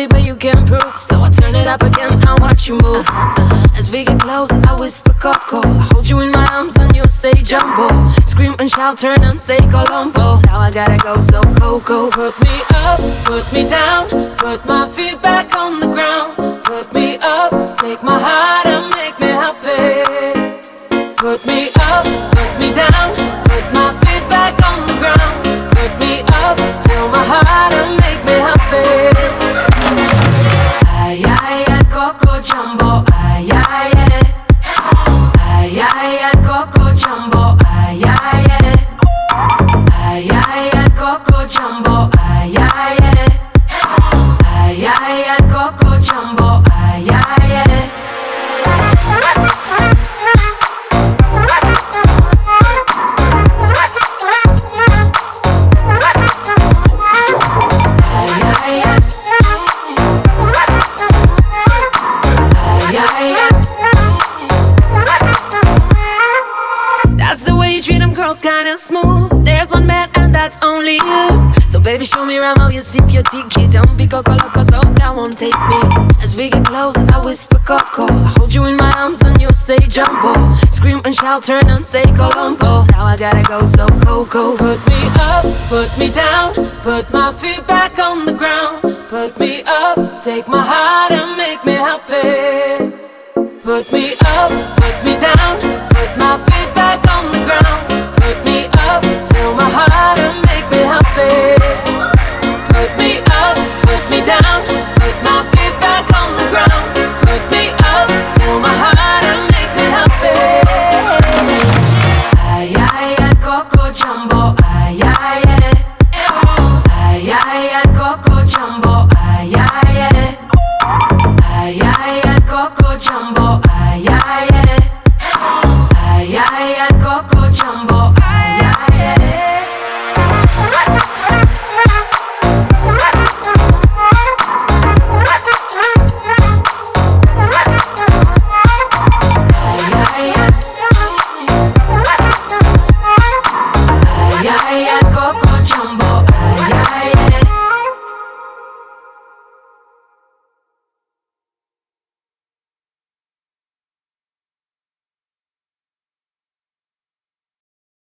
say, but you can't prove. So I turn it up again and watch you move. Uh, as we get close, I whisper Coco. I hold you in my arms and you say Jumbo. Scream and shout, turn and say Colombo. Now I gotta go, so Coco. Put me up, put me down, put my feet back on the ground. Put me up, take my heart down, but. Baby, show me around while you sip your tiki. Don't be coco loco, so that won't take me. As we get close, I whisper coco. I hold you in my arms and you say jumbo. Scream and shout, turn and say Colombo. Now I gotta go, so coco. Put me up, put me down, put my feet back on the ground. Put me up, take my heart and make me happy. Put me up, put me down, put my feet